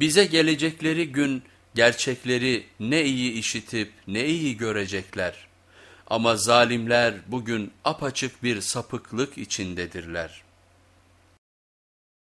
Bize gelecekleri gün gerçekleri ne iyi işitip ne iyi görecekler. Ama zalimler bugün apaçık bir sapıklık içindedirler.''